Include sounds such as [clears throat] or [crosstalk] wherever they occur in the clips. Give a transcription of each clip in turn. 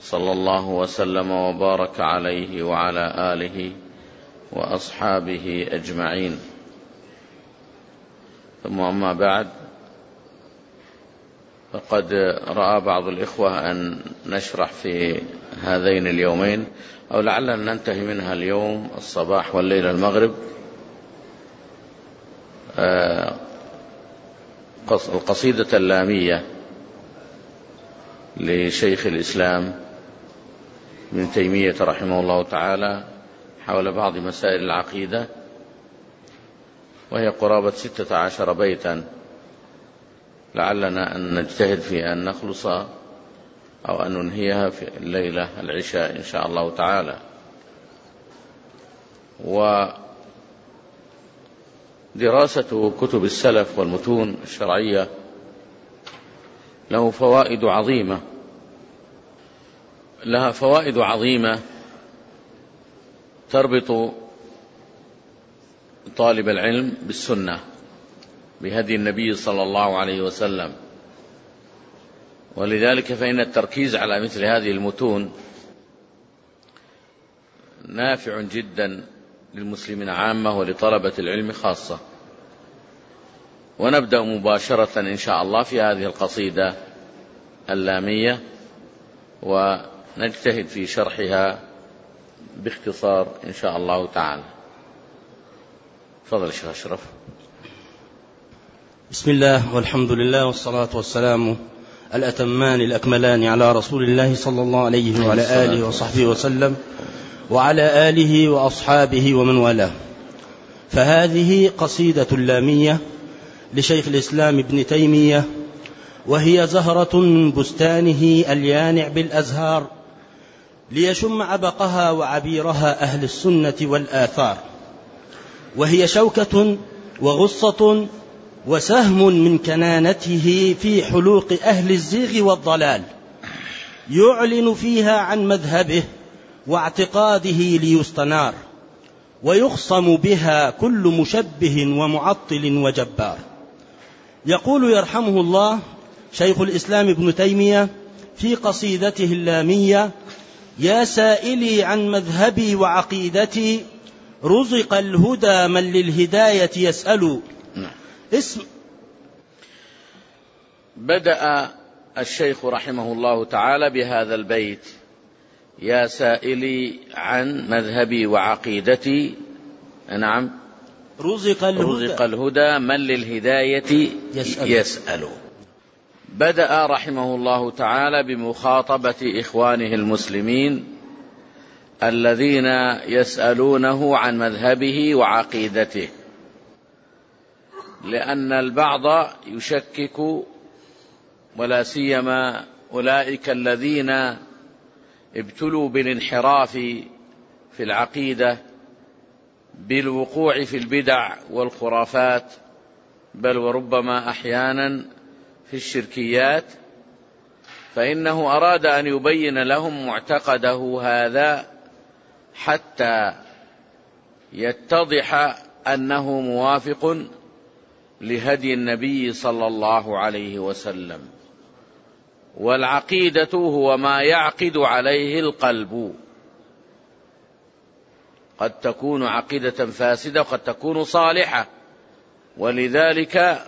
صلى الله وسلم وبارك عليه وعلى آله وأصحابه أجمعين. ثم أما بعد فقد رأى بعض الإخوة أن نشرح في هذين اليومين أو لعلنا ننتهي منها اليوم الصباح والليل المغرب. القصيدة اللامية لشيخ الإسلام ابن تيمية رحمه الله تعالى حول بعض مسائل العقيدة وهي قرابة ستة عشر بيتا. لعلنا أن نجتهد في أن نخلص أو أن ننهيها في الليلة العشاء إن شاء الله تعالى. ودراسة كتب السلف والمتون الشرعية له فوائد عظيمة. لها فوائد عظيمة تربط طالب العلم بالسنة بهدي النبي صلى الله عليه وسلم. ولذلك فإن التركيز على مثل هذه المتون نافع جدا للمسلمين عامة ولطلبة العلم خاصة. ونبدأ مباشرة إن شاء الله في هذه القصيدة اللامية ونجتهد في شرحها باختصار إن شاء الله تعالى. تفضل شيخ أشرف. بسم الله والحمد لله والصلاة والسلام الأتمان الأكملان على رسول الله صلى الله عليه وعلى آله وصحبه وسلم وعلى آله وأصحابه ومن والاه. فهذه قصيدة لامية لشيخ الإسلام ابن تيمية وهي زهرة من بستانه اليانع بالأزهار. ليشم عبقها وعبيرها أهل السنة والآثار. وهي شوكة وغصة وسهم من كنانته في حلوق أهل الزيغ والضلال يعلن فيها عن مذهبه واعتقاده ليستنار ويخصم بها كل مشبه ومعطل وجبار. يقول يرحمه الله شيخ الإسلام ابن تيمية في قصيدته اللامية يا سائلي عن مذهبي وعقيدتي رزق الهدى من للهداية يسأل. اسم بدأ الشيخ رحمه الله تعالى بهذا البيت. يا سائلي عن مذهبي وعقيدتي. نعم. رزق الهدى, رزق الهدى من للهداية يسأل. يسأل. بدأ رحمه الله تعالى بمخاطبة إخوانه المسلمين الذين يسألونه عن مذهبه وعقيدته. لأن البعض يشكك ولا سيما أولئك الذين ابتلوا بالانحراف في العقيدة بالوقوع في البدع والخرافات بل وربما أحيانا في الشركيات فإنه أراد أن يبين لهم معتقده هذا حتى يتضح أنه موافق لهدي النبي صلى الله عليه وسلم. والعقيدة هو ما يعقد عليه القلب. قد تكون عقيدة فاسدة وقد تكون صالحة ولذلك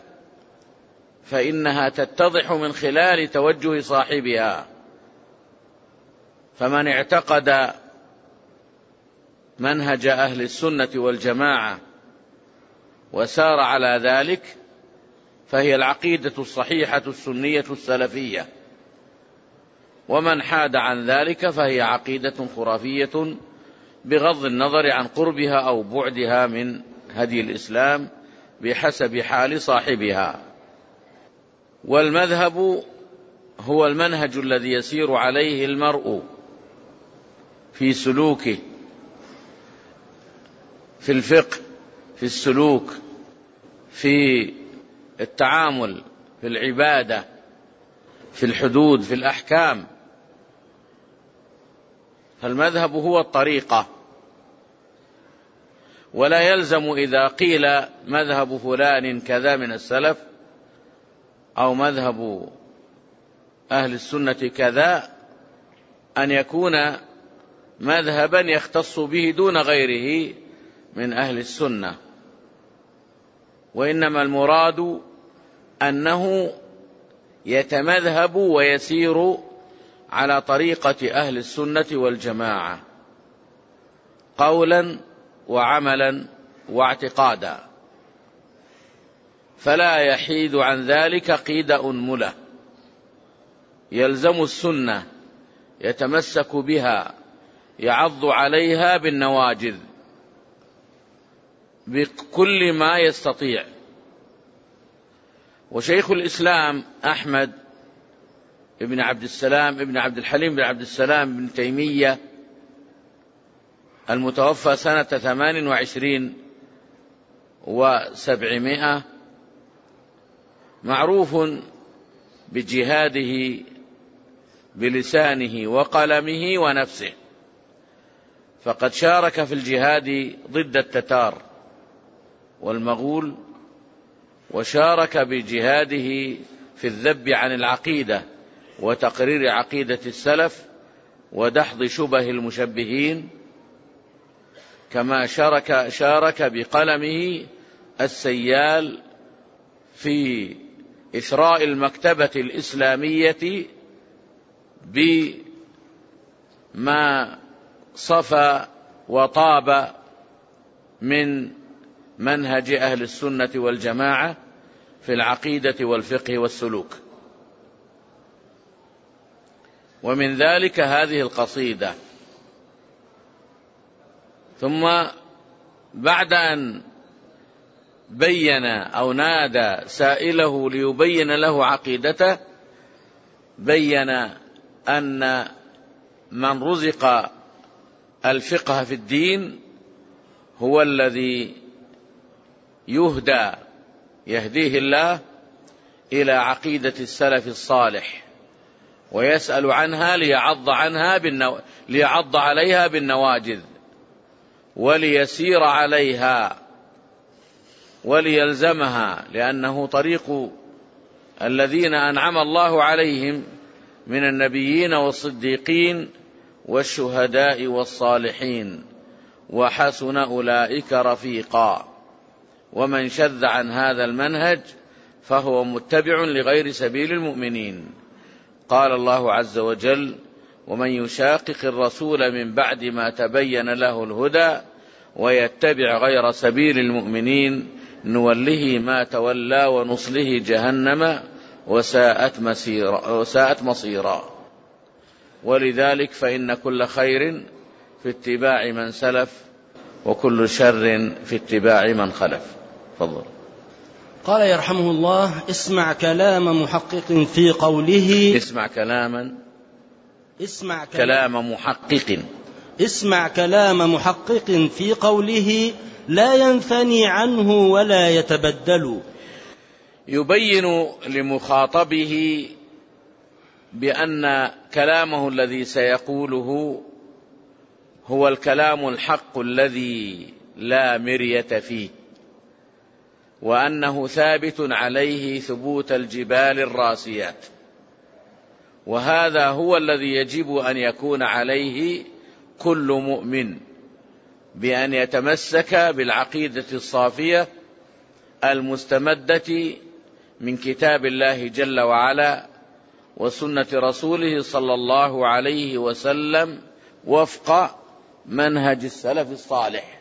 فإنها تتضح من خلال توجه صاحبها. فمن اعتقد منهج أهل السنة والجماعة وسار على ذلك فهي العقيدة الصحيحة السنية السلفية. ومن حاد عن ذلك فهي عقيدة خرافية بغض النظر عن قربها أو بعدها من هدي الإسلام بحسب حال صاحبها. والمذهب هو المنهج الذي يسير عليه المرء في سلوكه في الفقه في السلوك في التعامل في العبادة في الحدود في الأحكام. فالمذهب هو الطريقة. ولا يلزم إذا قيل مذهب فلان كذا من السلف أو مذهب أهل السنة كذا أن يكون مذهبا يختص به دون غيره من أهل السنة. وإنما المراد أنه يتمذهب ويسير على طريقة أهل السنة والجماعة قولا وعملا واعتقادا. فلا يحيد عن ذلك قيد أنملة. يلزم السنة يتمسك بها يعض عليها بالنواجذ. بكل ما يستطيع. وشيخ الإسلام أحمد ابن عبد السلام ابن عبد الحليم بن عبد السلام بن تيمية المتوفى سنة ثمان وعشرين وسبعمائة معروف بجهاده بلسانه وقلمه ونفسه. فقد شارك في الجهاد ضد التتار والمغول وشارك بجهاده في الذب عن العقيدة وتقرير عقيدة السلف ودحض شبه المشبهين. كما شارك شارك بقلمه السيال في إثراء المكتبة الإسلامية بما صفى وطاب من منهج أهل السنة والجماعة في العقيدة والفقه والسلوك. ومن ذلك هذه القصيدة. ثم بعد أن بين أو نادى سائله ليبين له عقيدته بين أن من رزق الفقه في الدين هو الذي يهدى يهديه الله إلى عقيدة السلف الصالح ويسأل عنها ليعض عنها بالنو... ليعض عليها بالنواجذ وليسير عليها وليلزمها لأنه طريق الذين أنعم الله عليهم من النبيين والصديقين والشهداء والصالحين. وحسن أولئك رفيقا. ومن شذ عن هذا المنهج فهو متبع لغير سبيل المؤمنين. قال الله عز وجل ومن يشاقق الرسول من بعد ما تبين له الهدى ويتبع غير سبيل المؤمنين نوله ما تولى ونصله جهنم وساءت مسيرا وساءت مصيرا. ولذلك فإن كل خير في اتباع من سلف وكل شر في اتباع من خلف. تفضل. قال يرحمه الله اسمع كلام محقق في قوله. اسمع كلاما. اسمع كلام, كلام محقق. اسمع كلام محقق في قوله. لا ينثني عنه ولا يتبدل. يبين لمخاطبه بأن كلامه الذي سيقوله هو الكلام الحق الذي لا مرية فيه وأنه ثابت عليه ثبوت الجبال الراسيات. وهذا هو الذي يجب أن يكون عليه كل مؤمن. بأن يتمسك بالعقيدة الصافية المستمدة من كتاب الله جل وعلا وسنة رسوله صلى الله عليه وسلم وفق منهج السلف الصالح.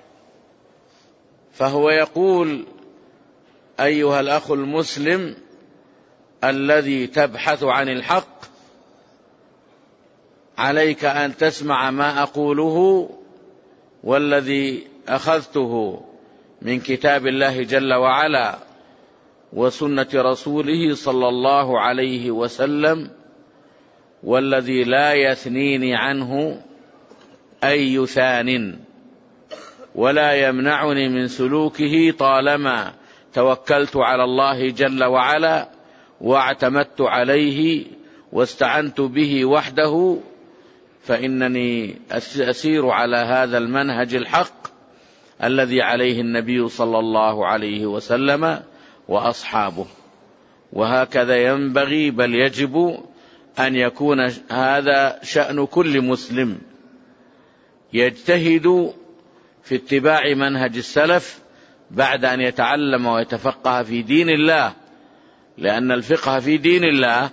فهو يقول أيها الأخ المسلم الذي تبحث عن الحق عليك أن تسمع ما أقوله والذي أخذته من كتاب الله جل وعلا وسنة رسوله صلى الله عليه وسلم والذي لا يثنيني عنه أي ثان ولا يمنعني من سلوكه طالما توكلت على الله جل وعلا واعتمدت عليه واستعنت به وحده فإنني أسير على هذا المنهج الحق الذي عليه النبي صلى الله عليه وسلم وأصحابه. وهكذا ينبغي بل يجب أن يكون هذا شأن كل مسلم. يجتهد في اتباع منهج السلف بعد أن يتعلم ويتفقه في دين الله لأن الفقه في دين الله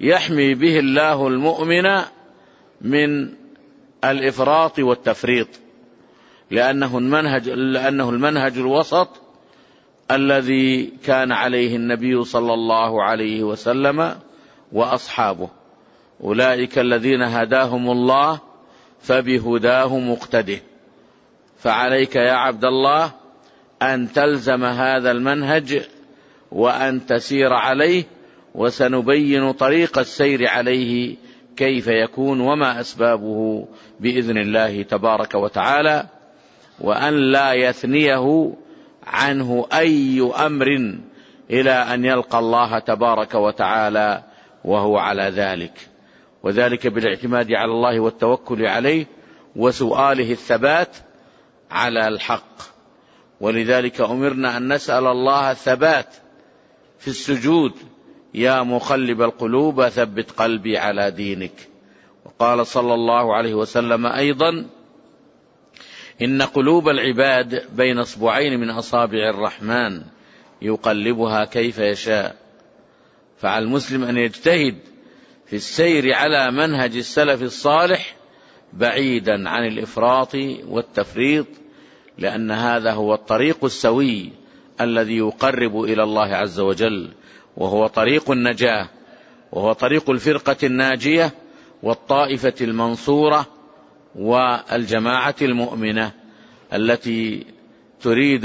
يحمي به الله المؤمن من الإفراط والتفريط لأنه المنهج لأنه المنهج الوسط الذي كان عليه النبي صلى الله عليه وسلم وأصحابه. أولئك الذين هداهم الله فبهداه مقتده فعليك يا عبد الله أن تلزم هذا المنهج وأن تسير عليه وسنبين طريق السير عليه كيف يكون وما أسبابه بإذن الله تبارك وتعالى وأن لا يثنيه عنه أي أمر إلى أن يلقى الله تبارك وتعالى وهو على ذلك. وذلك بالاعتماد على الله والتوكل عليه وسؤاله الثبات على الحق. ولذلك أمرنا أن نسأل الله الثبات في السجود يا مقلب القلوب ثبت قلبي على دينك. وقال صلى الله عليه وسلم أيضا إن قلوب العباد بين أصبعين من أصابع الرحمن يقلبها كيف يشاء. فعلى المسلم أن يجتهد في السير على منهج السلف الصالح بعيدا عن الإفراط والتفريط لأن هذا هو الطريق السوي الذي يقرب إلى الله عز وجل. وهو طريق النجاة وهو طريق الفرقة الناجية والطائفة المنصورة والجماعة المؤمنة التي تريد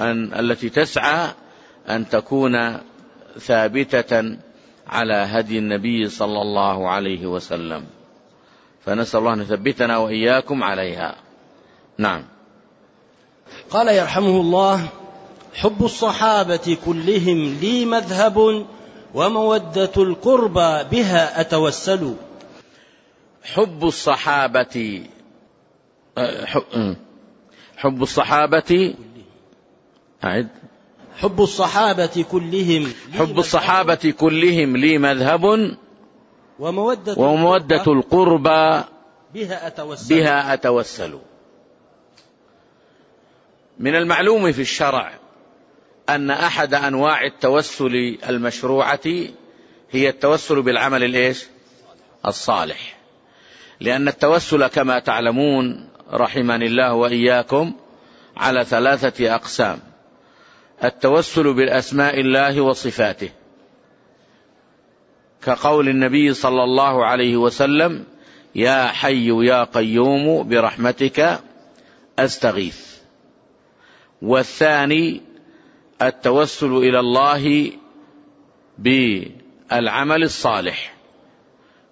أن التي تسعى أن تكون ثابتة على هدي النبي صلى الله عليه وسلم. فنسأل الله أن يثبتنا وإياكم عليها. نعم. قال يرحمه الله حب الصحابة كلهم لي مذهب ومودة القربى بها أتوسل. حب الصحابة حب الصحابة أعد. حب الصحابة كلهم حب الصحابة كلهم لي مذهب ومودة, ومودة القربى بها أتوسل. بها أتوسل. من المعلوم في الشرع أن أحد أنواع التوسل المشروعة هي التوسل بالعمل الإيش؟ الصالح. لأن التوسل كما تعلمون رحمني الله وإياكم على ثلاثة أقسام. التوسل بالأسماء الله وصفاته. كقول النبي صلى الله عليه وسلم: يا حي يا قيوم برحمتك أستغيث. والثاني التوسل إلى الله بالعمل الصالح.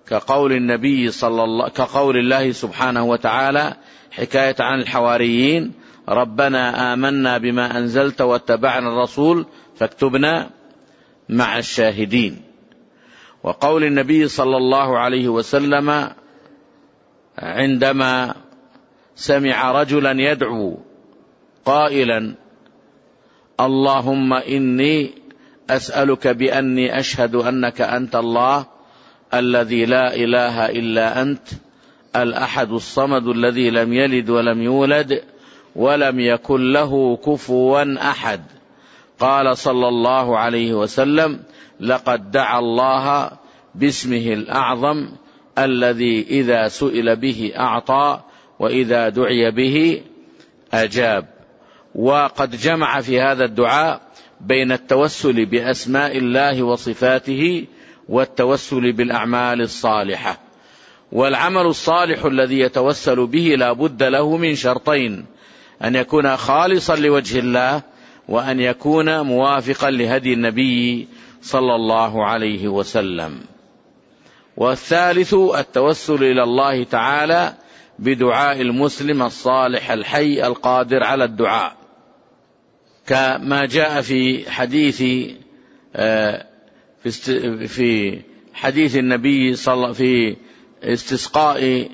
كقول النبي صلى الله كقول الله سبحانه وتعالى حكاية عن الحواريين ربنا آمنا بما أنزلت واتبعنا الرسول فاكتبنا مع الشاهدين. وقول النبي صلى الله عليه وسلم عندما سمع رجلا يدعو قائلا اللهم إني أسألك بأني أشهد أنك أنت الله الذي لا إله إلا أنت الأحد الصمد الذي لم يلد ولم يولد ولم يكن له كفوا أحد. قال صلى الله عليه وسلم لقد دعا الله باسمه الأعظم الذي إذا سئل به أعطى وإذا دعي به أجاب. وقد جمع في هذا الدعاء بين التوسل بأسماء الله وصفاته والتوسل بالأعمال الصالحة. والعمل الصالح الذي يتوسل به لا بد له من شرطين. أن يكون خالصا لوجه الله وأن يكون موافقا لهدي النبي صلى الله عليه وسلم. والثالث التوسل إلى الله تعالى بدعاء المسلم الصالح الحي القادر على الدعاء. كما جاء في حديث آه، في حديث النبي صلى في استسقاء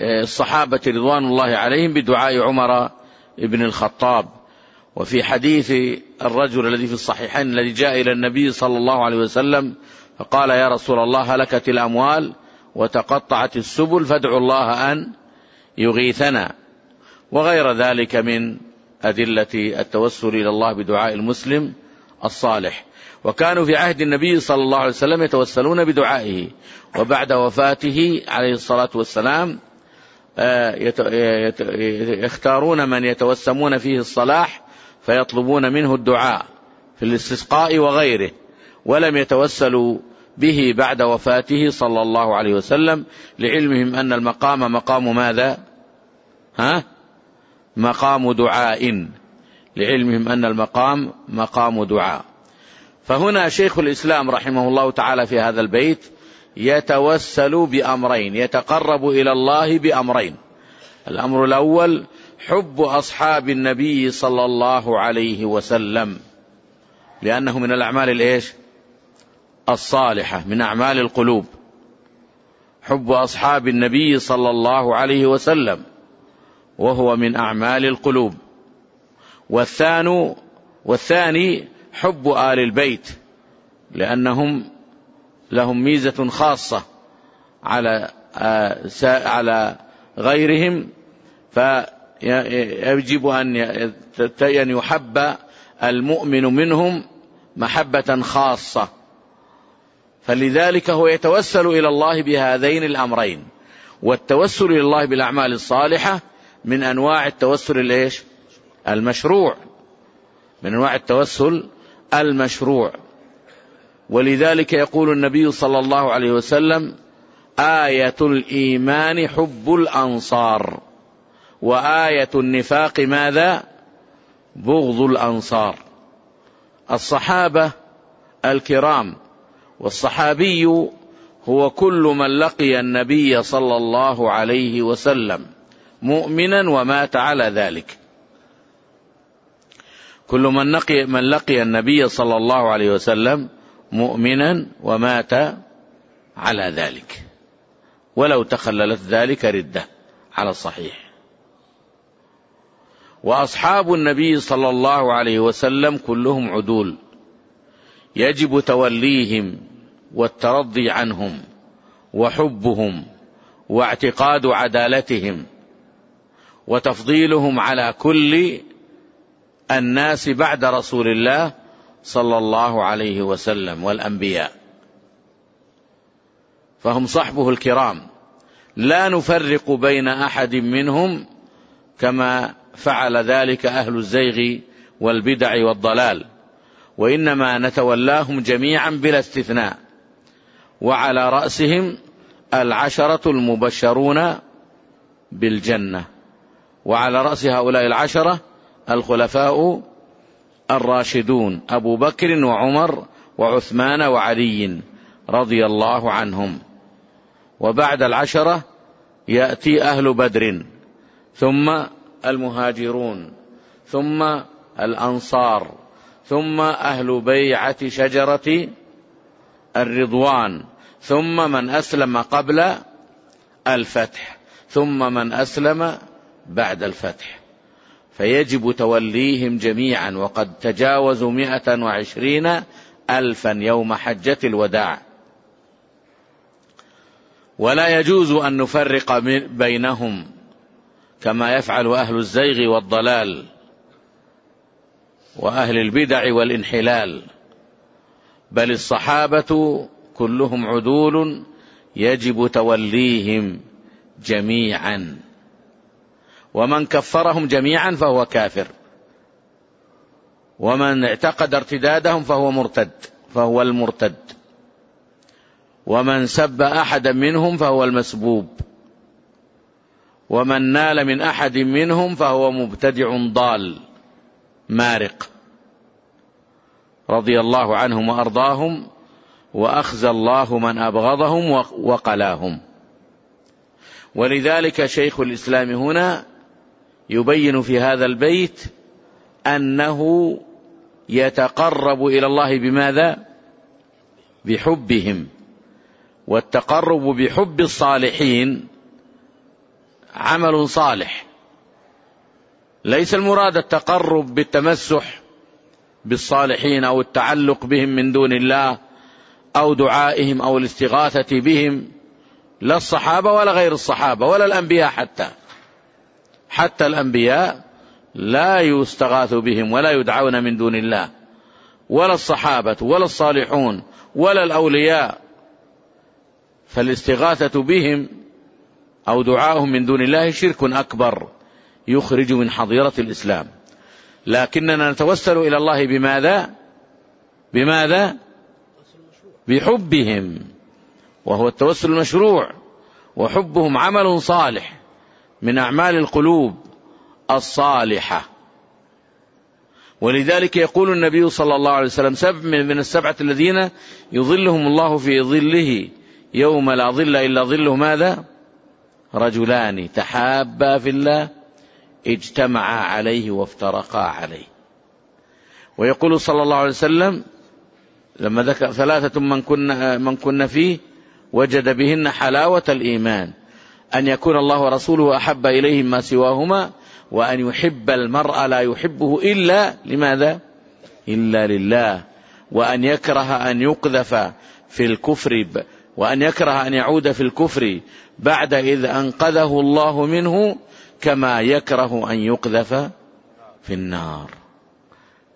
آه، الصحابة رضوان الله عليهم بدعاء عمر بن الخطاب. وفي حديث الرجل الذي في الصحيحين الذي جاء إلى النبي صلى الله عليه وسلم فقال يا رسول الله هلكت الأموال وتقطعت السبل فادعوا الله أن يغيثنا. وغير ذلك من أدلة التوسل إلى الله بدعاء المسلم الصالح. وكانوا في عهد النبي صلى الله عليه وسلم يتوسلون بدعائه. وبعد وفاته عليه الصلاة والسلام آه، يختارون من يتوسمون فيه الصلاح فيطلبون منه الدعاء في الاستسقاء وغيره. ولم يتوسلوا به بعد وفاته صلى الله عليه وسلم لعلمهم أن المقام مقام ماذا؟ ها؟ مقام دعاء. لعلمهم أن المقام مقام دعاء. فهنا شيخ الإسلام رحمه الله تعالى في هذا البيت يتوسل بأمرين يتقرب إلى الله بأمرين. الأمر الأول حب أصحاب النبي صلى الله عليه وسلم. لأنه من الأعمال الإيش؟ الصالحة من أعمال القلوب. حب أصحاب النبي صلى الله عليه وسلم. وهو من أعمال القلوب. والثاني والثاني حب آل البيت لأنهم لهم ميزة خاصة على آه، على غيرهم فيجب أن يحب المؤمن منهم محبة خاصة. فلذلك هو يتوسل إلى الله بهذين الأمرين والتوسل إلى الله بالأعمال الصالحة من أنواع التوسل الإيش؟ المشروع. من أنواع التوسل المشروع. ولذلك يقول النبي صلى الله عليه وسلم آية الإيمان حب الأنصار. وآية النفاق ماذا؟ بغض الأنصار. الصحابة الكرام والصحابي هو كل من لقي النبي صلى الله عليه وسلم. مؤمنا ومات على ذلك. كل من لقي من لقي النبي صلى الله عليه وسلم مؤمنا ومات على ذلك. ولو تخللت ذلك ردة على الصحيح. وأصحاب النبي صلى الله عليه وسلم كلهم عدول. يجب توليهم والترضي عنهم وحبهم واعتقاد عدالتهم. وتفضيلهم على كل الناس بعد رسول الله صلى الله عليه وسلم والأنبياء. فهم صحبه الكرام. لا نفرق بين أحد منهم كما فعل ذلك أهل الزيغ والبدع والضلال. وإنما نتولاهم جميعا بلا استثناء. وعلى رأسهم العشرة المبشرون بالجنة. وعلى رأس هؤلاء العشرة الخلفاء الراشدون أبو بكر وعمر وعثمان وعلي رضي الله عنهم. وبعد العشرة يأتي أهل بدر ثم المهاجرون ثم الأنصار ثم أهل بيعة شجرة الرضوان ثم من أسلم قبل الفتح ثم من أسلم بعد الفتح. فيجب توليهم جميعا وقد تجاوزوا مئة وعشرين ألفا يوم حجة الوداع. ولا يجوز أن نفرق بينهم كما يفعل أهل الزيغ والضلال وأهل البدع والانحلال. بل الصحابة كلهم عدول يجب توليهم جميعا. ومن كفرهم جميعا فهو كافر. ومن اعتقد ارتدادهم فهو مرتد فهو المرتد. ومن سب احدا منهم فهو المسبوب. ومن نال من أحد منهم فهو مبتدع ضال مارق. رضي الله عنهم وأرضاهم وأخزى الله من أبغضهم وقلاهم. ولذلك شيخ الإسلام هنا يبين في هذا البيت أنه يتقرب إلى الله بماذا؟ بحبهم. والتقرب بحب الصالحين عمل صالح. ليس المراد التقرب بالتمسح بالصالحين أو التعلق بهم من دون الله أو دعائهم أو الاستغاثة بهم لا الصحابة ولا غير الصحابة ولا الأنبياء حتى. حتى الأنبياء لا يستغاث بهم ولا يدعون من دون الله. ولا الصحابة ولا الصالحون ولا الأولياء. فالاستغاثة بهم أو دعاؤهم من دون الله شرك أكبر يخرج من حظيرة الإسلام. لكننا نتوسل إلى الله بماذا؟ بماذا؟ بحبهم. وهو التوسل المشروع. وحبهم عمل صالح. من أعمال القلوب الصالحة. ولذلك يقول النبي صلى الله عليه وسلم سبع من السبعة الذين يظلهم الله في ظله يوم لا ظل إلا ظله ماذا؟ رجلان تحابا في الله اجتمعا عليه وافترقا عليه. ويقول صلى الله عليه وسلم لما ذكر ثلاثة من كنا من كنا فيه وجد بهن حلاوة الإيمان. أن يكون الله ورسوله أحب إليه ما سواهما وأن يحب المرء لا يحبه إلا لماذا؟ إلا لله. وأن يكره أن يقذف في الكفر وأن يكره أن يعود في الكفر بعد إذ أنقذه الله منه كما يكره أن يقذف في النار.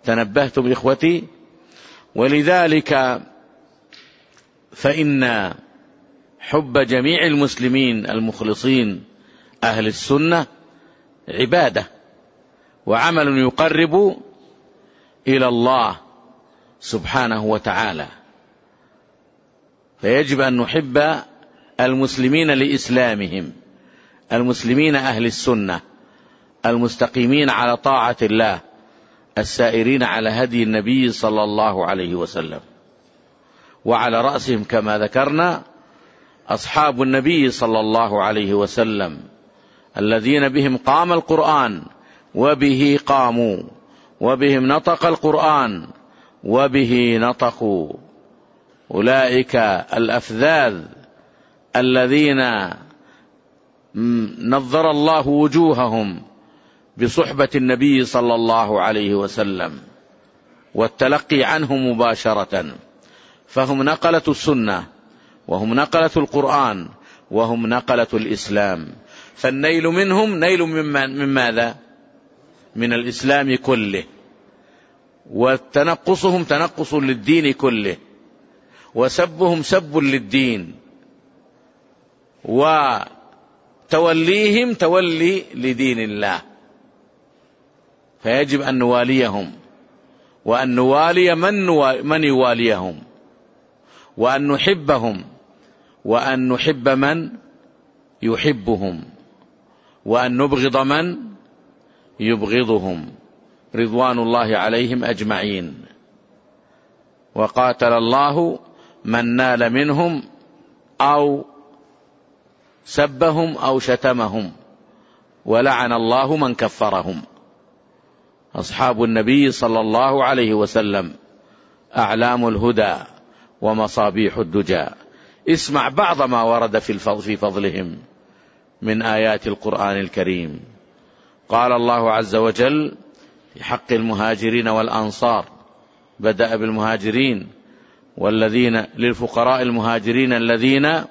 تنبهتم إخوتي؟ ولذلك فإن حب جميع المسلمين المخلصين أهل السنة عبادة وعمل يقرب إلى الله سبحانه وتعالى. فيجب أن نحب المسلمين لإسلامهم المسلمين أهل السنة المستقيمين على طاعة الله السائرين على هدي النبي صلى الله عليه وسلم. وعلى رأسهم كما ذكرنا أصحاب النبي صلى الله عليه وسلم الذين بهم قام القرآن وبه قاموا وبهم نطق القرآن وبه نطقوا. أولئك الأفذاذ الذين نظر الله وجوههم بصحبة النبي صلى الله عليه وسلم والتلقي عنه مباشرة. فهم نقلة السنة. وهم نقلة القرآن وهم نقلة الإسلام. فالنيل منهم نيل من ماذا؟ من الإسلام كله. وتنقصهم تنقص للدين كله. وسبهم سب للدين. وتوليهم تولي لدين الله. فيجب أن نواليهم. وأن نوالي من, من يواليهم؟ وأن نحبهم. وأن نحب من يحبهم وأن نبغض من يبغضهم. رضوان الله عليهم أجمعين. وقاتل الله من نال منهم أو سبهم أو شتمهم. ولعن الله من كفرهم. أصحاب النبي صلى الله عليه وسلم أعلام الهدى ومصابيح الدجى. اسمع بعض ما ورد في الفضل في فضلهم من آيات القرآن الكريم. قال الله عز وجل في حق المهاجرين والأنصار بدأ بالمهاجرين والذين للفقراء المهاجرين الذين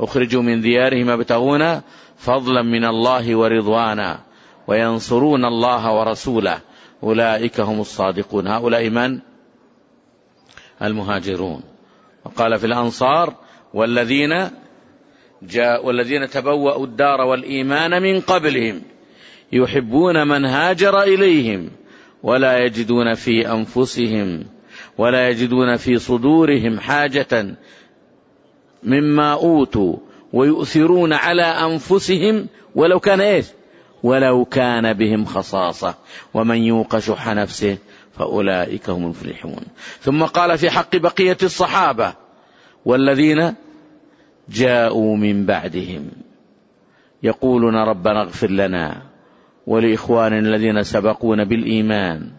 أخرجوا من ديارهم يبتغون فضلا من الله ورضوانا وينصرون الله ورسوله. أولئك هم الصادقون. هؤلاء من؟ المهاجرون. وقال في الأنصار والذين جاء والذين تبوأوا الدار والإيمان من قبلهم يحبون من هاجر إليهم ولا يجدون في أنفسهم ولا يجدون في صدورهم حاجة مما أوتوا ويؤثرون على أنفسهم ولو كان إيش؟ ولو كان بهم خصاصة. ومن يوق شح نفسه فأولئك هم المفلحون. ثم قال في حق بقية الصحابة والذين جاءوا من بعدهم يقولون ربنا اغفر لنا ولإخواننا الذين سبقونا بالإيمان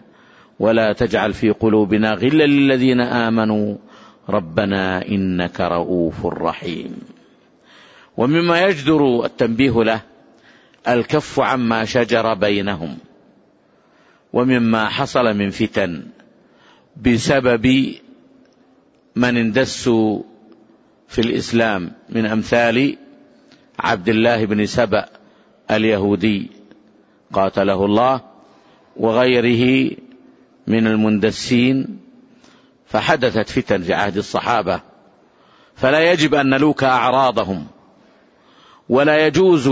ولا تجعل في قلوبنا غلا للذين آمنوا ربنا إنك رؤوف رحيم. ومما يجدر التنبيه له الكف عما شجر بينهم. ومما حصل من فتن بسبب من اندسوا في الإسلام من أمثال عبد الله بن سبأ اليهودي قاتله الله وغيره من المندسين فحدثت فتن في عهد الصحابة فلا يجب أن نلوك أعراضهم ولا يجوز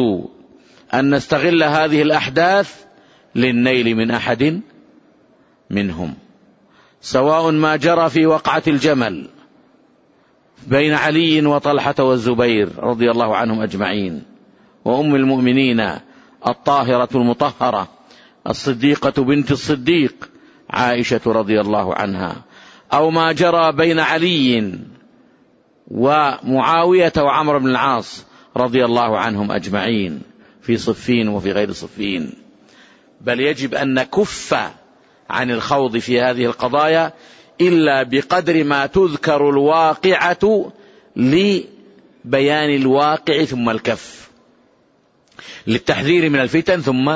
أن نستغل هذه الأحداث للنيل من أحد منهم. سواء ما جرى في وقعة الجمل بين علي وطلحة والزبير رضي الله عنهم أجمعين وأم المؤمنين الطاهرة المطهرة الصديقة بنت الصديق عائشة رضي الله عنها. أو ما جرى بين علي ومعاوية وعمر بن العاص رضي الله عنهم أجمعين في صفين وفي غير صفين. بل يجب أن نكف عن الخوض في هذه القضايا إلا بقدر ما تذكر الواقعة لبيان الواقع ثم الكف. للتحذير من الفتن ثم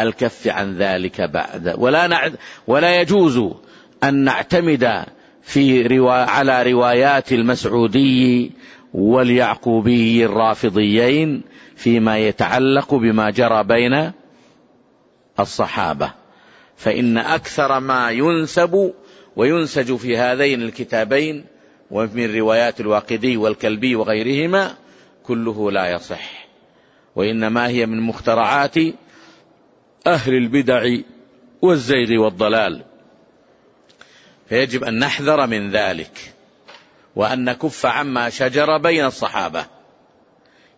الكف عن ذلك بعد. ولا نعد ولا يجوز أن نعتمد في روا على روايات المسعودي واليعقوبي الرافضيين فيما يتعلق بما جرى بين الصحابة فإن أكثر ما ينسب وينسج في هذين الكتابين ومن روايات الواقدي والكلبي وغيرهما كله لا يصح وإنما هي من مخترعات أهل البدع والزيغ والضلال. فيجب أن نحذر من ذلك وأن نكف عما شجر بين الصحابة.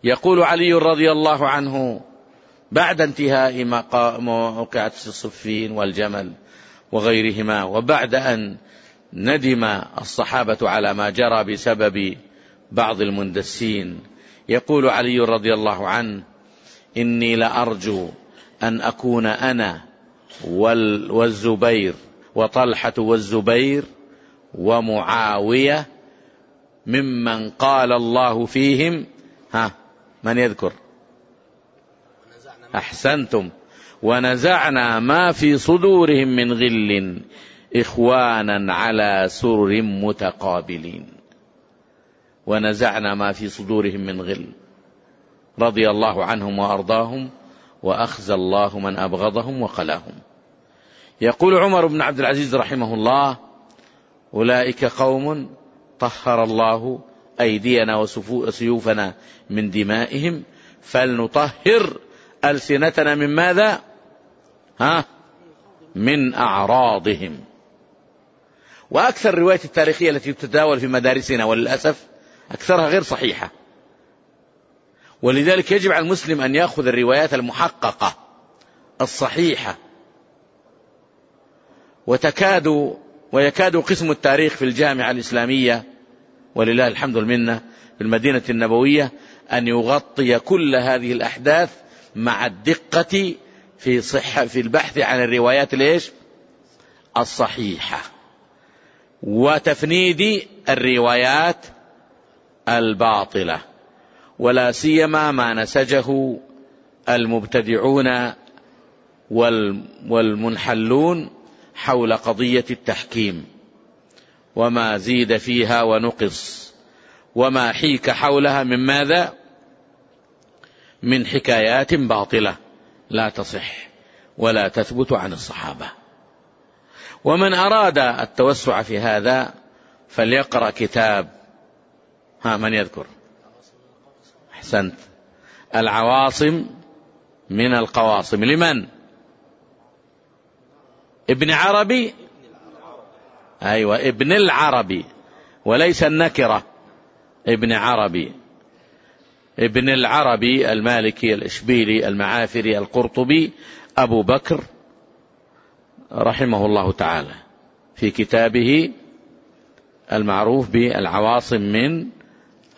يقول علي رضي الله عنه بعد انتهاء موقعة الصفين والجمل وغيرهما وبعد أن ندم الصحابة على ما جرى بسبب بعض المندسين. يقول علي رضي الله عنه إني لأرجو أن أكون أنا والزبير وطلحة والزبير ومعاوية ممن قال الله فيهم. ها من يذكر؟ أحسنتم. ونزعنا ما في صدورهم من غل إخوانا على سرر متقابلين. ونزعنا ما في صدورهم من غل. رضي الله عنهم وأرضاهم وأخزى الله من أبغضهم وقلاهم. يقول عمر بن عبد العزيز رحمه الله أولئك قوم طهر الله أيدينا وسيوفنا من دمائهم فلنطهر ألسنتنا من ماذا؟ ها؟ من أعراضهم. وأكثر الروايات التاريخية التي تتداول في مدارسنا وللأسف أكثرها غير صحيحة. ولذلك يجب على المسلم أن يأخذ الروايات المحققة الصحيحة. وتكاد ويكاد قسم التاريخ في الجامعة الإسلامية ولله الحمد والمنة في المدينة النبوية أن يغطي كل هذه الأحداث مع الدقة في صحة في البحث عن الروايات الايش؟ الصحيحة. وتفنيد الروايات الباطلة. ولا سيما ما نسجه المبتدعون والمنحلون حول قضية التحكيم. وما زيد فيها ونقص. وما حيك حولها من ماذا؟ من حكايات باطلة لا تصح ولا تثبت عن الصحابة. ومن أراد التوسع في هذا فليقرأ كتاب. ها من يذكر؟ أحسنت. العواصم من القواصم. لمن؟ ابن عربي؟ أيوة ابن العربي. وليس النكرة. ابن عربي. ابن العربي المالكي الإشبيلي المعافري القرطبي أبو بكر رحمه الله تعالى في كتابه المعروف بالعواصم من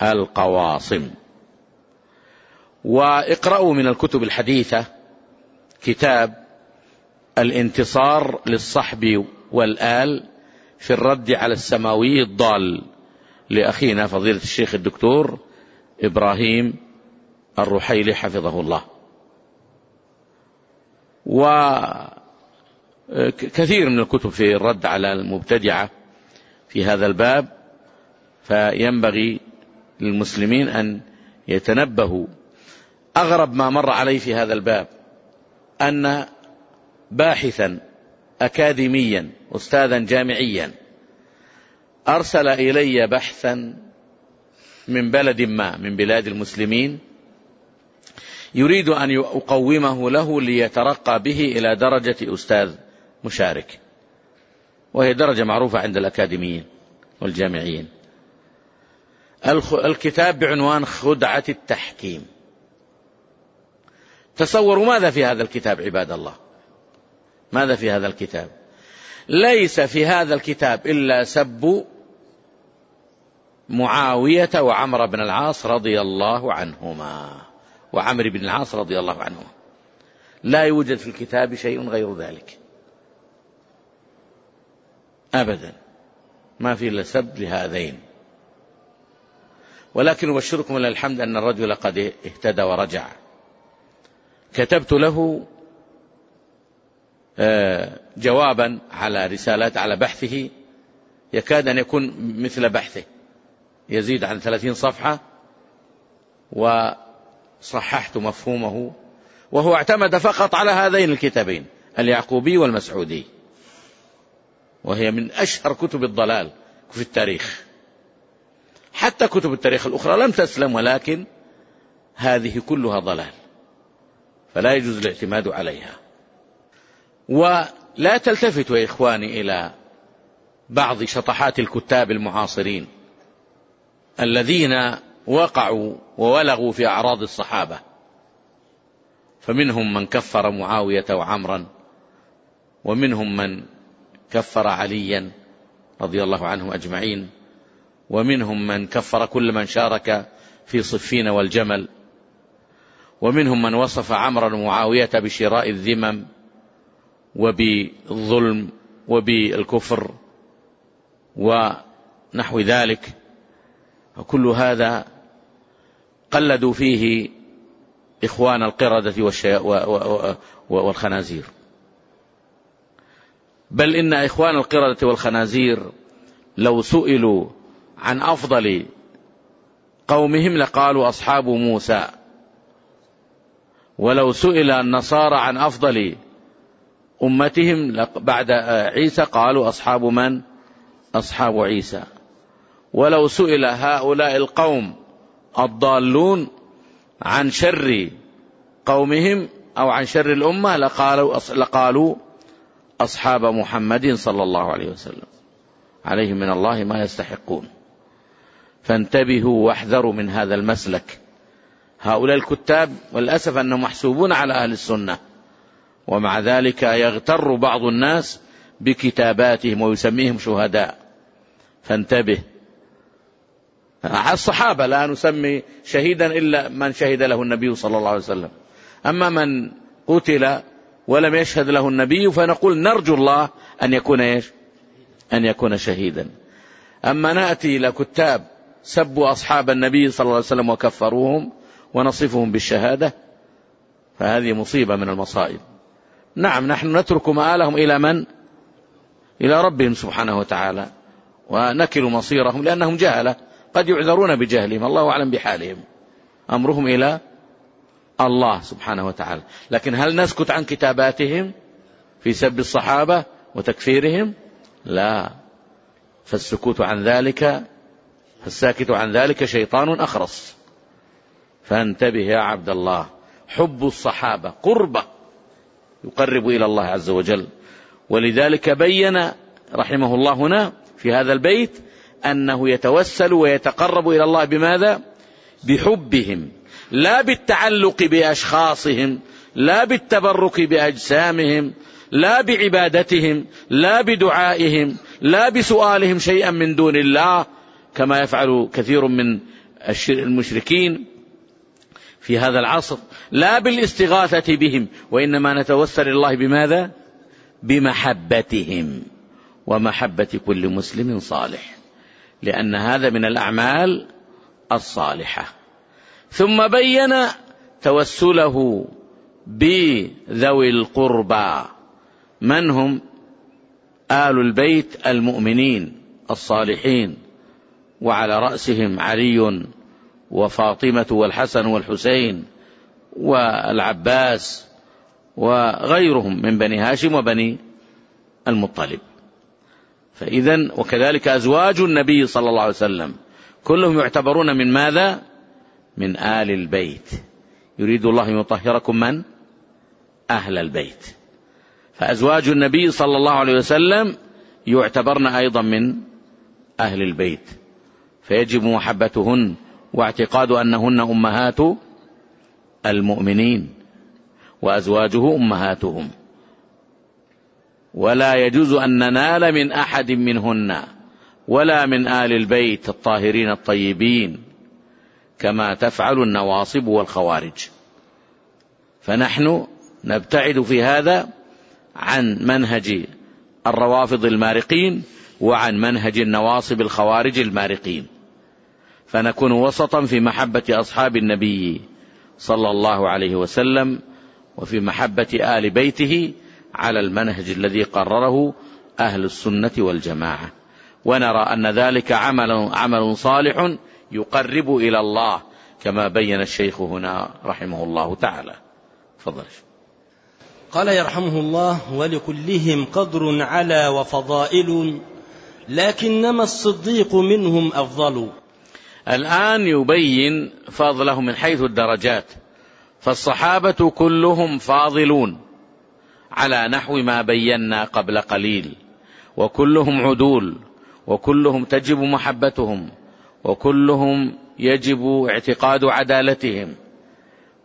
القواصم. واقرأوا من الكتب الحديثة كتاب الانتصار للصحب والآل في الرد على السماوي الضال لأخينا فضيلة الشيخ الدكتور إبراهيم الرحيلي حفظه الله. وكثير من الكتب في الرد على المبتدعة في هذا الباب فينبغي للمسلمين أن يتنبهوا. أغرب ما مر علي في هذا الباب أن باحثا أكاديميا أستاذا جامعيا أرسل إلي بحثا من بلد ما من بلاد المسلمين يريد أن أقومه له ليترقى به إلى درجة أستاذ مشارك. وهي درجة معروفة عند الأكاديميين والجامعيين. الكتاب بعنوان خدعة التحكيم. تصوروا ماذا في هذا الكتاب عباد الله؟ ماذا في هذا الكتاب؟ ليس في هذا الكتاب إلا سب معاوية وعمر بن العاص رضي الله عنهما. وعمر بن العاص رضي الله عنهما. لا يوجد في الكتاب شيء غير ذلك. أبدا. ما في إلا سب لهذين. ولكن أبشركم الحمد أن الرجل قد اهتدى ورجع. كتبت له آه، جوابا على رسالات على بحثه. يكاد أن يكون مثل بحثه. يزيد عن ثلاثين صفحة وصححت مفهومه وهو اعتمد فقط على هذين الكتابين اليعقوبي والمسعودي. وهي من أشهر كتب الضلال في التاريخ. حتى كتب التاريخ الأخرى لم تسلم ولكن هذه كلها ضلال فلا يجوز الاعتماد عليها. ولا تلتفتوا يا إخواني إلى بعض شطحات الكتاب المعاصرين. الذين وقعوا وولغوا في أعراض الصحابة. فمنهم من كفر معاوية وعمرا ومنهم من كفر عليا رضي الله عنهم أجمعين ومنهم من كفر كل من شارك في صفين والجمل ومنهم من وصف عمرا ومعاوية بشراء الذمم وبالظلم وبالكفر ونحو ذلك. وكل هذا قلدوا فيه إخوان القردة والخنازير. بل إن إخوان القردة والخنازير لو سئلوا عن أفضل قومهم لقالوا أصحاب موسى. ولو سئل النصارى عن أفضل أمتهم بعد عيسى قالوا أصحاب من؟ أصحاب عيسى. ولو سئل هؤلاء القوم الضالون عن شر قومهم أو عن شر الأمة لقالوا, لقالوا أصحاب محمد صلى الله عليه وسلم. عليهم من الله ما يستحقون. فانتبهوا واحذروا من هذا المسلك. هؤلاء الكتاب والأسف أنهم محسوبون على أهل السنة. ومع ذلك يغتر بعض الناس بكتاباتهم ويسميهم شهداء. فانتبه. الصحابة لا نسمي شهيدا إلا من شهد له النبي صلى الله عليه وسلم. أما من قتل ولم يشهد له النبي فنقول نرجو الله أن يكون إيش؟ أن يكون شهيدا. أما نأتي إلى كتاب سبوا أصحاب النبي صلى الله عليه وسلم وكفروهم ونصفهم بالشهادة فهذه مصيبة من المصائب. نعم نحن نترك مآلهم إلى من؟ إلى ربهم سبحانه وتعالى ونكل مصيرهم لأنهم جهلة. قد يعذرون بجهلهم الله أعلم بحالهم. أمرهم إلى الله سبحانه وتعالى. لكن هل نسكت عن كتاباتهم في سب الصحابة وتكفيرهم؟ لا. فالسكوت عن ذلك فالساكت عن ذلك شيطان أخرس. فانتبه يا عبد الله. حب الصحابة قربة يقرب إلى الله عز وجل. ولذلك بين رحمه الله هنا في هذا البيت أنه يتوسل ويتقرب إلى الله بماذا؟ بحبهم. لا بالتعلق بأشخاصهم لا بالتبرك بأجسامهم لا بعبادتهم لا بدعائهم لا بسؤالهم شيئا من دون الله كما يفعل كثير من المشركين في هذا العصر. لا بالاستغاثة بهم وإنما نتوسل الله بماذا؟ بمحبتهم ومحبة كل مسلم صالح. لأن هذا من الأعمال الصالحة. ثم بين توسله بذوي القربى. من هم؟ آل البيت المؤمنين الصالحين. وعلى رأسهم علي وفاطمة والحسن والحسين والعباس وغيرهم من بني هاشم وبني المطلب. فإذا وكذلك أزواج النبي صلى الله عليه وسلم. كلهم يعتبرون من ماذا؟ من آل البيت. يريد الله أن يطهركم من؟ أهل البيت. فأزواج النبي صلى الله عليه وسلم يعتبرن أيضا من أهل البيت. فيجب محبتهن واعتقاد أنهن أمهات المؤمنين وأزواجه أمهاتهم. ولا يجوز أن ننال من أحد منهن ولا من آل البيت الطاهرين الطيبين كما تفعل النواصب والخوارج. فنحن نبتعد في هذا عن منهج الروافض المارقين وعن منهج النواصب الخوارج المارقين. فنكون وسطا في محبة أصحاب النبي صلى الله عليه وسلم وفي محبة آل بيته على المنهج الذي قرره أهل السنة والجماعة. ونرى أن ذلك عمل عمل صالح يقرب إلى الله كما بين الشيخ هنا رحمه الله تعالى. تفضل. قال يرحمه الله ولكلهم قدر على وفضائل لكنما الصديق منهم أفضل. الآن يبين فضله من حيث الدرجات. فالصحابة كلهم فاضلون. على نحو ما بينا قبل قليل. وكلهم عدول وكلهم تجب محبتهم وكلهم يجب اعتقاد عدالتهم.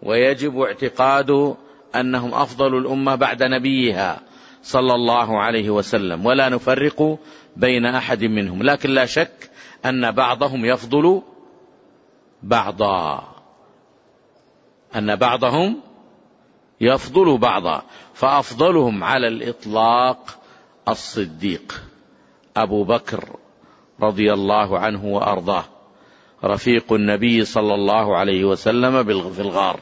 ويجب اعتقاد أنهم أفضل الأمة بعد نبيها صلى الله عليه وسلم. ولا نفرق بين أحد منهم. لكن لا شك أن بعضهم يفضل بعضا. أن بعضهم يفضل بعضا. فأفضلهم على الإطلاق الصديق. أبو بكر رضي الله عنه وأرضاه. رفيق النبي صلى الله عليه وسلم في الغار.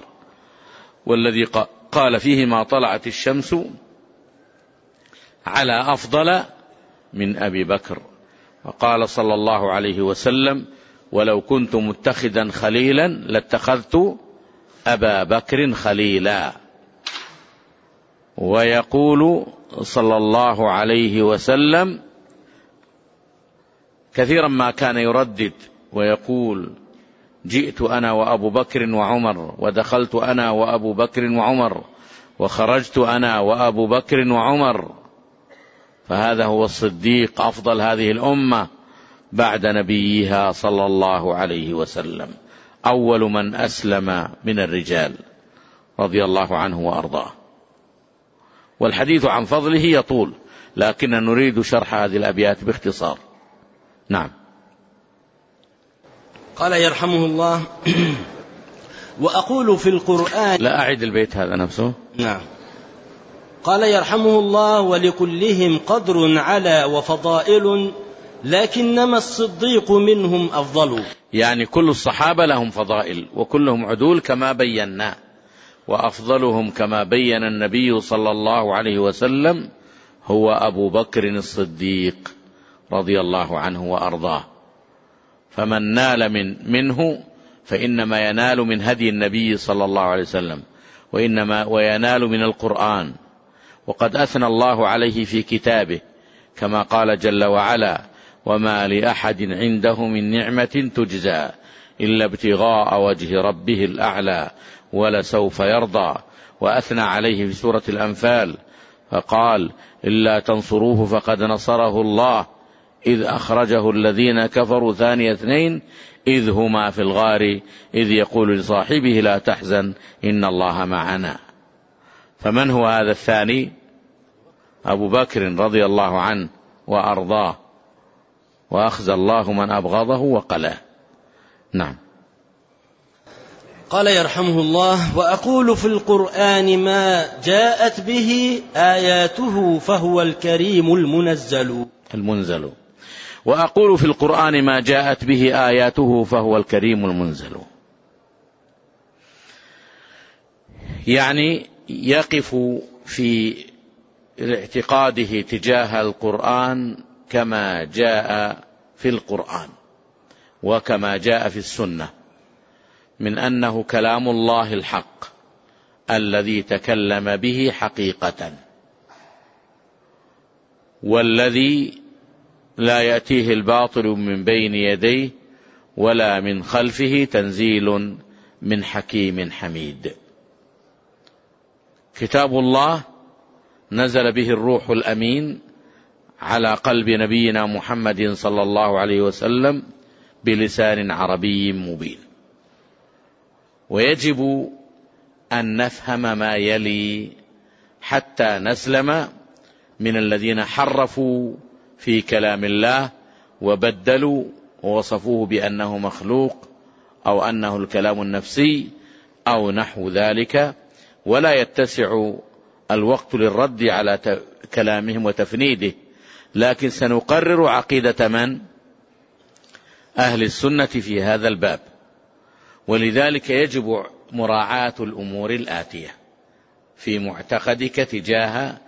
والذي قال فيه ما طلعت الشمس على أفضل من أبي بكر. وقال صلى الله عليه وسلم ولو كنت متخذا خليلا لاتخذت أبا بكر خليلا ويقول صلى الله عليه وسلم كثيرا ما كان يردد ويقول جئت أنا وأبو بكر وعمر ودخلت أنا وأبو بكر وعمر وخرجت أنا وأبو بكر وعمر فهذا هو الصديق أفضل هذه الأمة بعد نبيها صلى الله عليه وسلم. أول من أسلم من الرجال رضي الله عنه وأرضاه. والحديث عن فضله يطول لكن نريد شرح هذه الأبيات باختصار. نعم. قال يرحمه الله [clears throat] وأقول في القرآن لا أعد البيت هذا نفسه. نعم. قال يرحمه الله ولكلهم قدر على وفضائل لكنما الصديق منهم أفضل. يعني كل الصحابة لهم فضائل وكلهم عدول كما بينا. وأفضلهم كما بين النبي صلى الله عليه وسلم هو أبو بكر الصديق رضي الله عنه وأرضاه. فمن نال من منه فإنما ينال من هدي النبي صلى الله عليه وسلم وإنما وينال من القرآن. وقد أثنى الله عليه في كتابه كما قال جل وعلا وما لأحد عنده من نعمة تجزى إلا ابتغاء وجه ربه الأعلى ولسوف يرضى. وأثنى عليه في سورة الأنفال فقال إلا تنصروه فقد نصره الله. إذ أخرجه الذين كفروا ثاني اثنين إذ هما في الغار إذ يقول لصاحبه لا تحزن إن الله معنا. فمن هو هذا الثاني؟ أبو بكر رضي الله عنه وأرضاه. وأخزى الله من أبغضه وقلاه. نعم. قال يرحمه الله وأقول في القرآن ما جاءت به آياته فهو الكريم المنزل. المنزل. وأقول في القرآن ما جاءت به آياته فهو الكريم المنزل. يعني يقف في اعتقاده تجاه القرآن كما جاء في القرآن وكما جاء في السنة. من أنه كلام الله الحق الذي تكلم به حقيقة. والذي لا يأتيه الباطل من بين يديه ولا من خلفه تنزيل من حكيم حميد. كتاب الله نزل به الروح الأمين على قلب نبينا محمد صلى الله عليه وسلم بلسان عربي مبين. ويجب أن نفهم ما يلي حتى نسلم من الذين حرفوا في كلام الله وبدلوا ووصفوه بأنه مخلوق أو أنه الكلام النفسي أو نحو ذلك ولا يتسع الوقت للرد على كلامهم وتفنيده. لكن سنقرر عقيدة من؟ أهل السنة في هذا الباب. ولذلك يجب مراعاة الأمور الآتية في معتقدك تجاه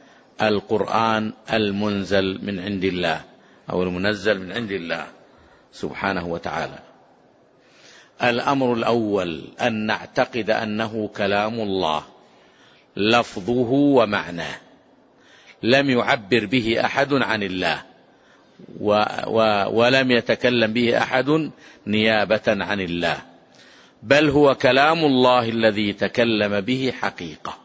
القرآن المنزل من عند الله أو المنزل من عند الله سبحانه وتعالى. الأمر الأول أن نعتقد أنه كلام الله لفظه ومعناه لم يعبر به أحد عن الله و و ولم يتكلم به أحد نيابة عن الله بل هو كلام الله الذي تكلم به حقيقة.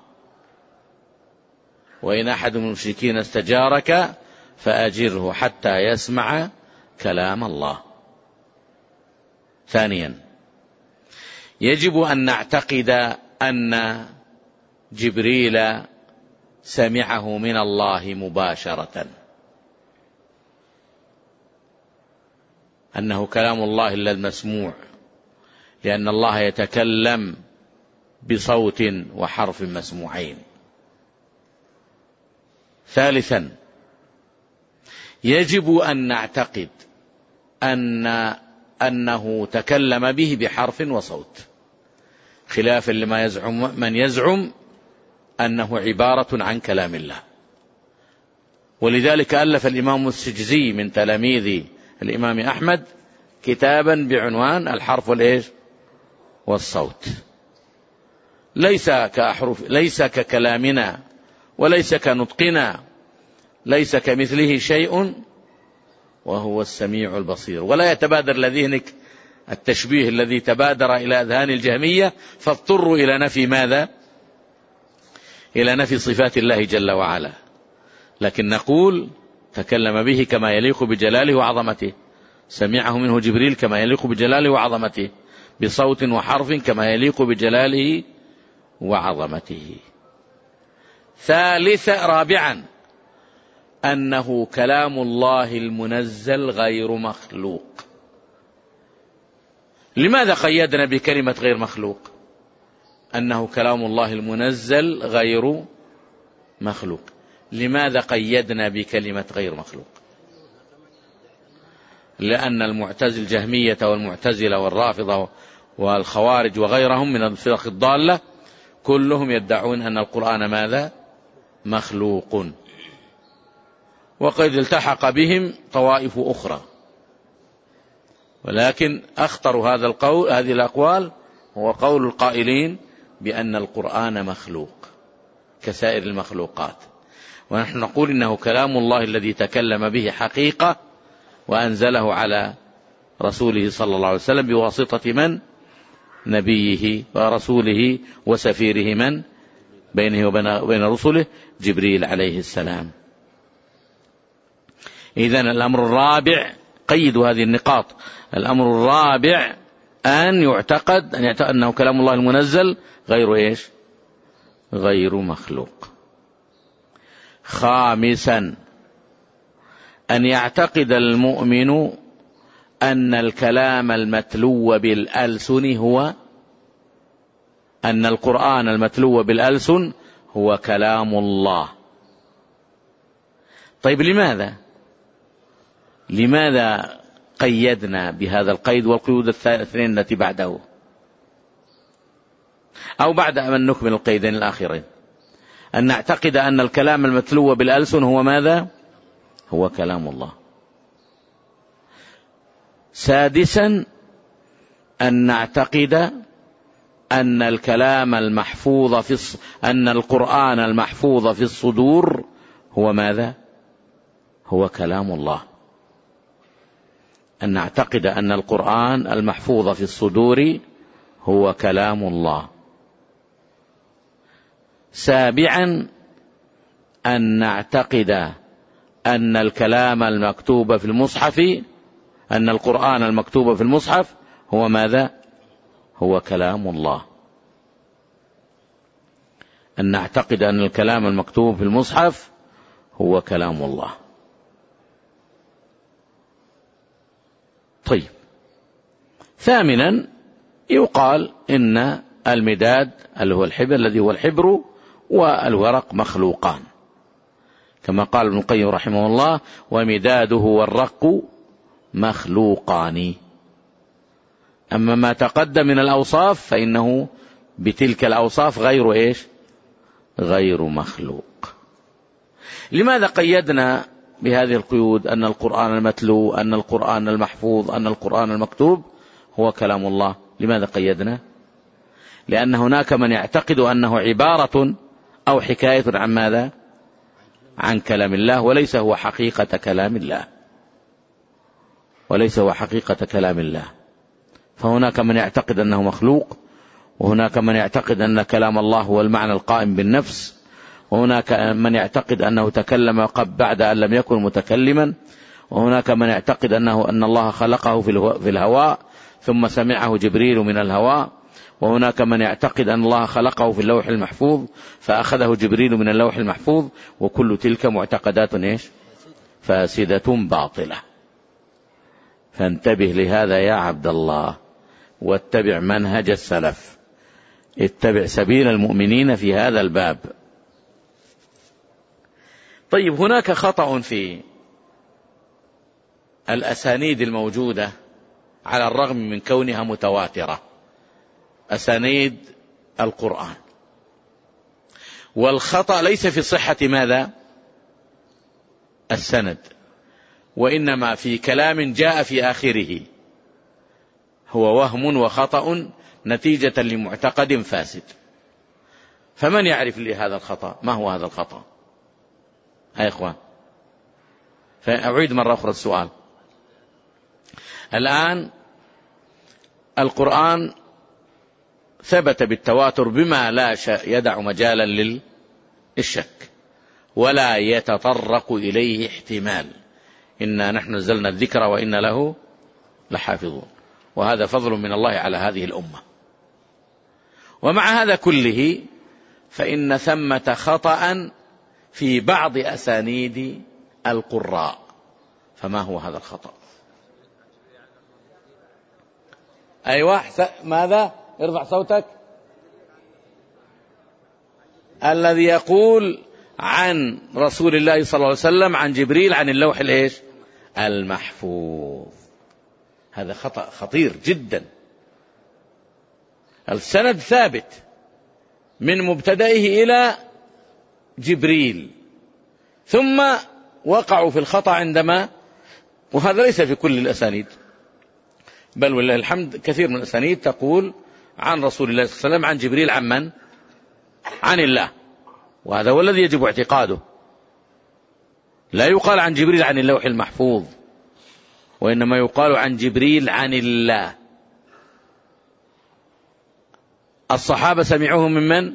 وإن أحد من المشركين استجارك فأجره حتى يسمع كلام الله. ثانيا يجب أن نعتقد أن جبريل سمعه من الله مباشرة. أنه كلام الله الا المسموع. لأن الله يتكلم بصوت وحرف مسموعين. ثالثا يجب أن نعتقد أن أنه تكلم به بحرف وصوت. خلافا لما يزعم من يزعم أنه عبارة عن كلام الله. ولذلك ألف الإمام السجزي من تلاميذ الإمام أحمد كتابا بعنوان الحرف والإيش؟ والصوت. ليس كأحرف ليس ككلامنا وليس كنطقنا ليس كمثله شيء وهو السميع البصير. ولا يتبادر لذهنك التشبيه الذي تبادر إلى أذهان الجهمية فاضطروا إلى نفي ماذا؟ إلى نفي صفات الله جل وعلا. لكن نقول تكلم به كما يليق بجلاله وعظمته. سمعه منه جبريل كما يليق بجلاله وعظمته. بصوت وحرف كما يليق بجلاله وعظمته. ثالثا رابعا أنه كلام الله المنزل غير مخلوق. لماذا قيدنا بكلمة غير مخلوق؟ أنه كلام الله المنزل غير مخلوق. لماذا قيدنا بكلمة غير مخلوق؟ لأن المعتزل الجهمية والمعتزلة والرافضة والخوارج وغيرهم من الفرق الضالة كلهم يدعون أن القرآن ماذا؟ مخلوق. وقد التحق بهم طوائف أخرى. ولكن أخطر هذا القول هذه الأقوال هو قول القائلين بأن القرآن مخلوق كسائر المخلوقات. ونحن نقول إنه كلام الله الذي تكلم به حقيقة وأنزله على رسوله صلى الله عليه وسلم بواسطة من؟ نبيه ورسوله وسفيره من؟ بينه وبين رسله جبريل عليه السلام. إذا الأمر الرابع قيدوا هذه النقاط. الأمر الرابع أن يعتقد أن يعتقد أنه كلام الله المنزل غير إيش؟ غير مخلوق. خامسا أن يعتقد المؤمن أن الكلام المتلو بالألسن هو أن القرآن المتلو بالألسن هو كلام الله. طيب لماذا؟ لماذا قيدنا بهذا القيد والقيود الاثنين التي بعده؟ أو بعد أن نكمل القيدين الآخرين. أن نعتقد أن الكلام المتلو بالألسن هو ماذا؟ هو كلام الله سادسا أن نعتقد أن الكلام المحفوظ في الص... أن القرآن المحفوظ في الصدور هو ماذا؟ هو كلام الله. أن نعتقد أن القرآن المحفوظ في الصدور هو كلام الله. سابعا أن نعتقد أن الكلام المكتوب في المصحف أن القرآن المكتوب في المصحف هو ماذا؟ هو كلام الله. أن نعتقد أن الكلام المكتوب في المصحف هو كلام الله. طيب. ثامنا يقال إن المداد اللي هو الحبر الذي هو الحبر والورق مخلوقان. كما قال ابن القيم رحمه الله ومداده والرق مخلوقان. أما ما تقدم من الأوصاف فإنه بتلك الأوصاف غير إيش؟ غير مخلوق. لماذا قيدنا بهذه القيود أن القرآن المتلو أن القرآن المحفوظ أن القرآن المكتوب هو كلام الله؟ لماذا قيدنا؟ لأن هناك من يعتقد أنه عبارة أو حكاية عن ماذا؟ عن كلام الله وليس هو حقيقة كلام الله. وليس هو حقيقة كلام الله. فهناك من يعتقد أنه مخلوق وهناك من يعتقد أن كلام الله هو المعنى القائم بالنفس وهناك من يعتقد أنه تكلم قبل بعد أن لم يكن متكلما وهناك من يعتقد أنه أن الله خلقه في الهواء ثم سمعه جبريل من الهواء. وهناك من يعتقد أن الله خلقه في اللوح المحفوظ فأخذه جبريل من اللوح المحفوظ وكل تلك معتقدات إيش؟ فاسدة باطلة. فانتبه لهذا يا عبد الله واتبع منهج السلف. اتبع سبيل المؤمنين في هذا الباب. طيب هناك خطأ في الأسانيد الموجودة على الرغم من كونها متواترة. أسانيد القرآن. والخطأ ليس في صحة ماذا؟ السند. وإنما في كلام جاء في آخره. هو وهم وخطأ نتيجة لمعتقد فاسد. فمن يعرف لي هذا الخطأ؟ ما هو هذا الخطأ؟ يا إخوان. فأعيد مرة أخرى السؤال. الآن القرآن ثبت بالتواتر بما لا يدع مجالا للشك. ولا يتطرق إليه احتمال. إنا نحن نزلنا الذكر وإن له لحافظون. وهذا فضل من الله على هذه الأمة. ومع هذا كله فإن ثمة خطأ في بعض أسانيد القراء. فما هو هذا الخطأ؟ أيوة ماذا؟ ارفع صوتك. الذي يقول عن رسول الله صلى الله عليه وسلم عن جبريل عن اللوح الإيش؟ المحفوظ. هذا خطأ خطير جدا. السند ثابت من مبتدئه إلى جبريل. ثم وقعوا في الخطأ عندما وهذا ليس في كل الأسانيد بل ولله الحمد كثير من الأسانيد تقول عن رسول الله صلى الله عليه وسلم عن جبريل عن من؟ عن الله. وهذا هو الذي يجب اعتقاده. لا يقال عن جبريل عن اللوح المحفوظ وإنما يقال عن جبريل عن الله. الصحابة سمعوه من من؟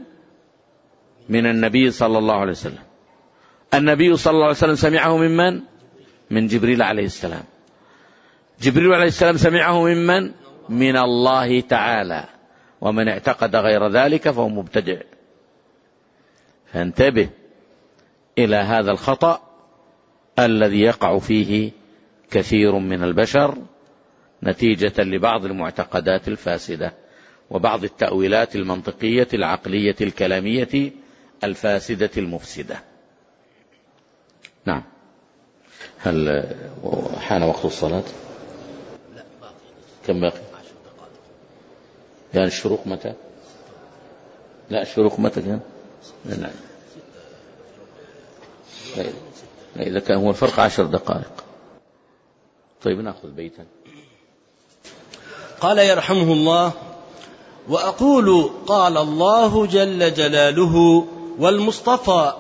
من النبي صلى الله عليه وسلم. النبي صلى الله عليه وسلم سمعه من من؟ من جبريل عليه السلام. جبريل عليه السلام سمعه من من؟ من الله تعالى. ومن اعتقد غير ذلك فهو مبتدع. فانتبه إلى هذا الخطأ الذي يقع فيه كثير من البشر نتيجة لبعض المعتقدات الفاسدة وبعض التأويلات المنطقية العقلية الكلامية الفاسدة المفسدة. نعم. هل حان وقت الصلاة؟ كم باقي؟ يعني الشروق متى؟ لا الشروق متى كان؟ نعم. إذا كان هو الفرق عشر دقائق. طيب نأخذ بيتا. قال يرحمه الله وأقول قال الله جل جلاله والمصطفى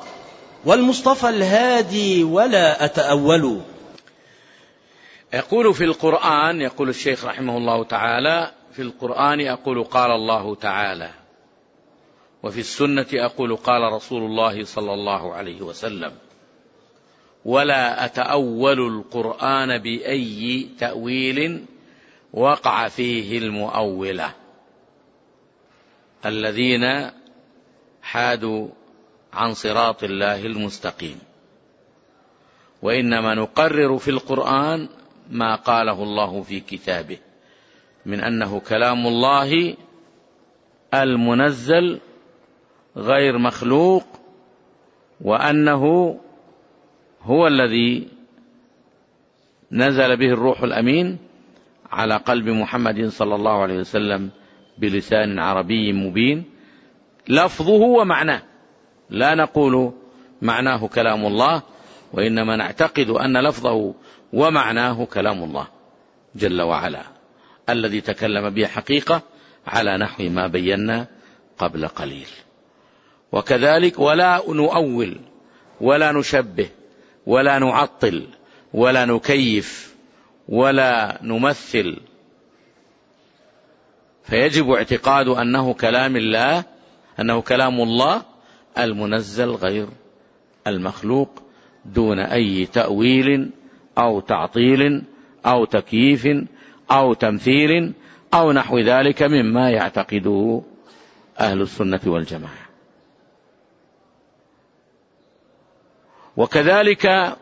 والمصطفى الهادي ولا أتأول. يقول في القرآن يقول الشيخ رحمه الله تعالى في القرآن أقول قال الله تعالى وفي السنة أقول قال رسول الله صلى الله عليه وسلم ولا أتأول القرآن بأي تأويل وقع فيه المؤولة. الذين حادوا عن صراط الله المستقيم. وإنما نقرر في القرآن ما قاله الله في كتابه. من أنه كلام الله المنزل غير مخلوق وأنه هو الذي نزل به الروح الأمين على قلب محمد صلى الله عليه وسلم بلسان عربي مبين. لفظه ومعناه. لا نقول معناه كلام الله وإنما نعتقد أن لفظه ومعناه كلام الله جل وعلا. الذي تكلم به حقيقة على نحو ما بينا قبل قليل. وكذلك ولا نؤول ولا نشبه ولا نعطل ولا نكيف ولا نمثل. فيجب اعتقاد أنه كلام الله أنه كلام الله المنزل غير المخلوق دون أي تأويل أو تعطيل أو تكييف أو تمثيل أو نحو ذلك مما يعتقده أهل السنة والجماعة. وكذلك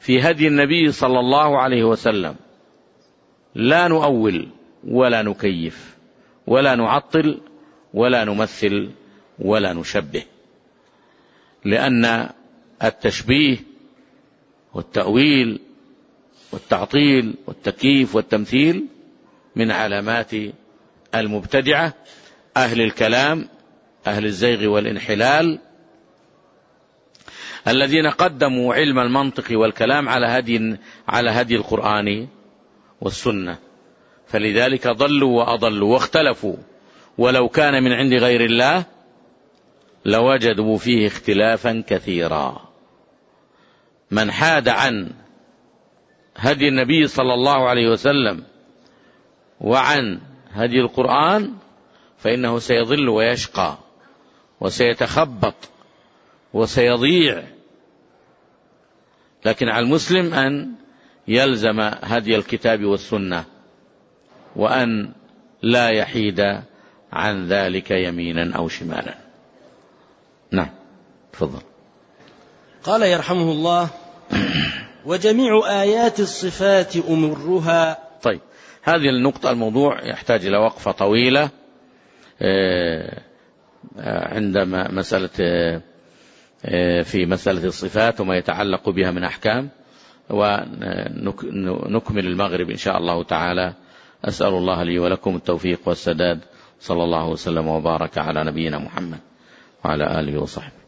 في هدي النبي صلى الله عليه وسلم لا نؤول ولا نكيف ولا نعطل ولا نمثل ولا نشبه لأن التشبيه والتأويل والتعطيل والتكييف والتمثيل من علامات المبتدعة أهل الكلام أهل الزيغ والانحلال الذين قدموا علم المنطق والكلام على هدي على هدي القرآن والسنة. فلذلك ضلوا وأضلوا واختلفوا. ولو كان من عند غير الله لوجدوا فيه اختلافا كثيرا. من حاد عن هدي النبي صلى الله عليه وسلم وعن هدي القرآن فإنه سيضل ويشقى وسيتخبط وسيضيع. لكن على المسلم أن يلزم هدي الكتاب والسنة وأن لا يحيد عن ذلك يمينا أو شمالا. نعم تفضل. قال يرحمه الله وجميع آيات الصفات أمرها. طيب هذه النقطة الموضوع يحتاج إلى وقفة طويلة آه، آه، عندما مسألة آه، في مسألة الصفات وما يتعلق بها من أحكام. ونكمل المغرب إن شاء الله تعالى. أسأل الله لي ولكم التوفيق والسداد. صلى الله وسلم وبارك على نبينا محمد وعلى آله وصحبه.